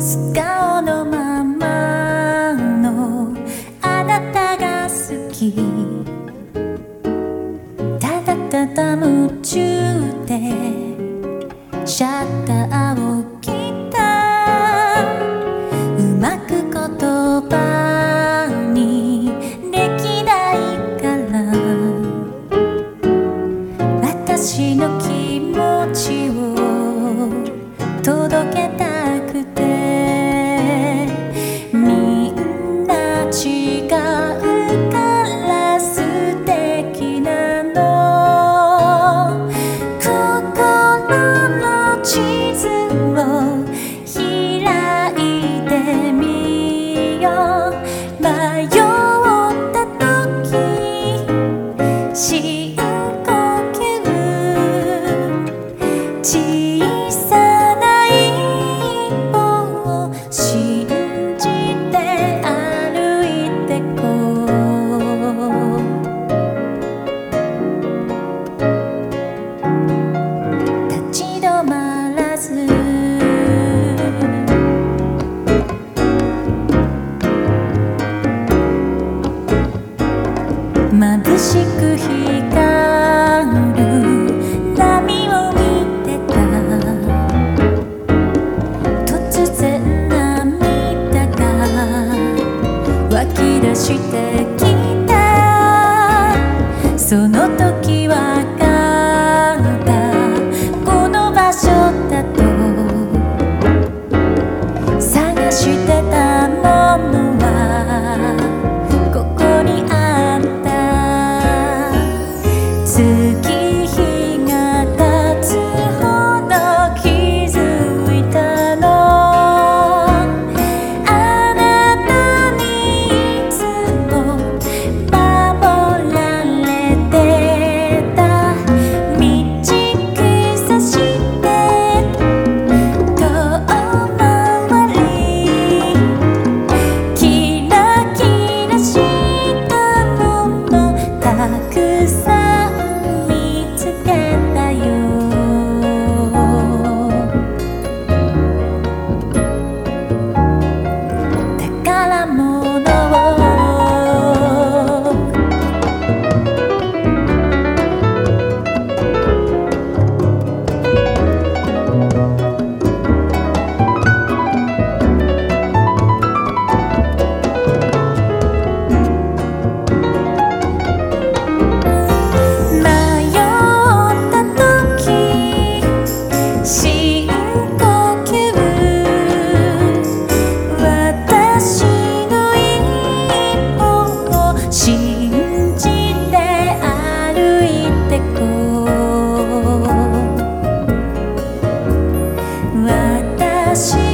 素顔のままのあなたが好き。ただただ夢中でシャッターを切った。うまく言葉にできないから。私の気しく光る波を見てた突然涙が湧き出してきた。その時私